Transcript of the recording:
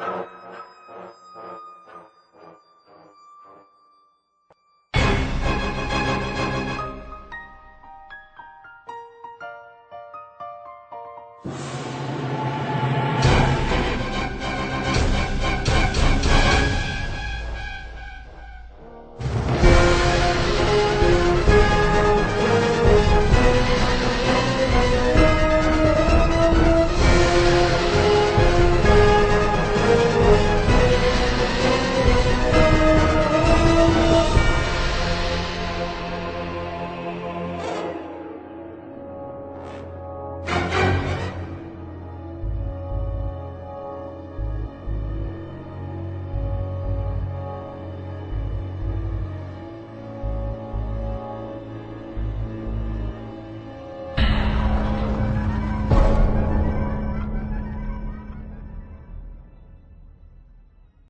you